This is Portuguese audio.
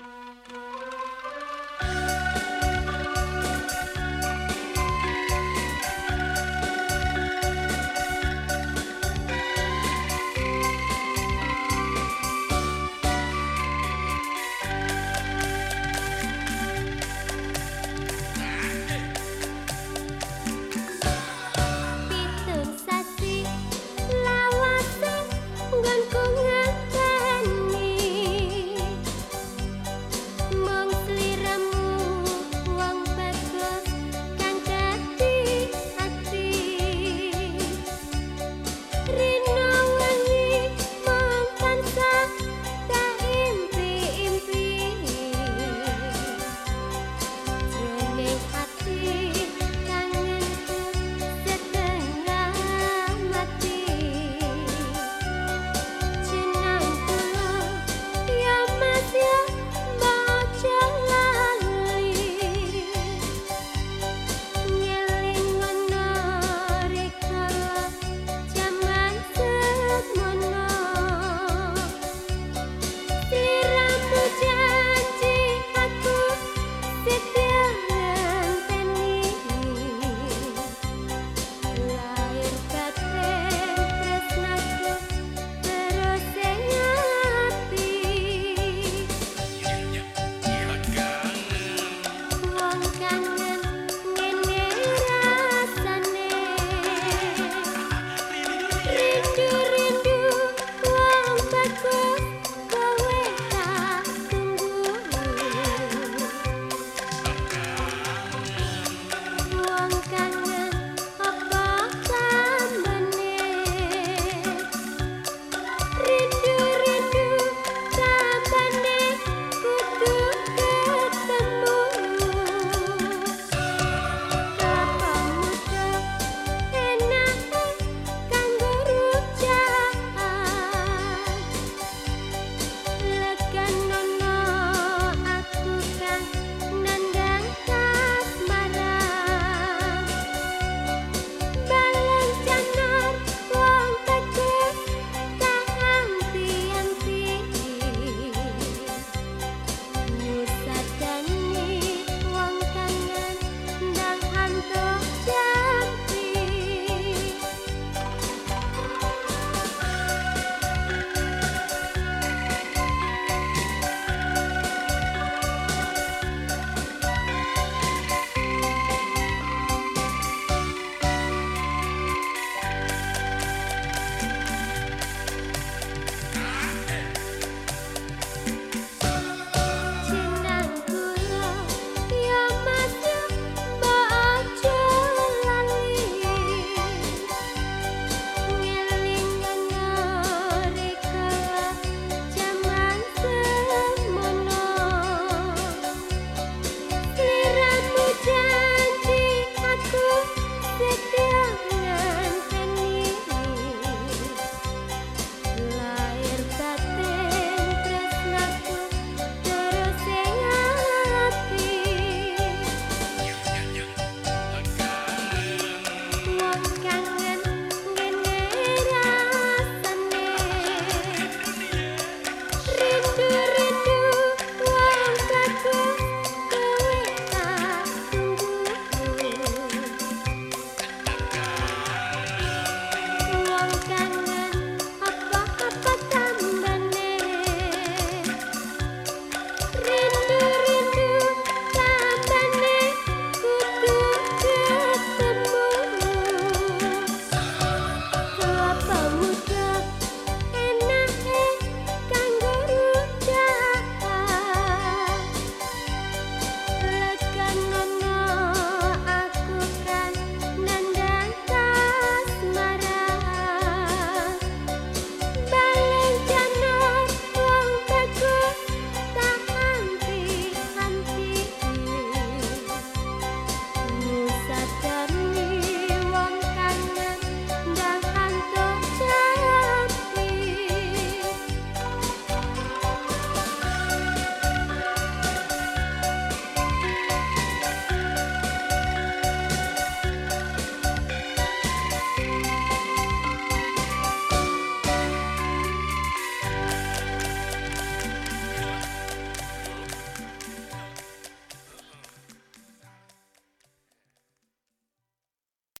Música